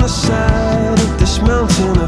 the side of this mountain.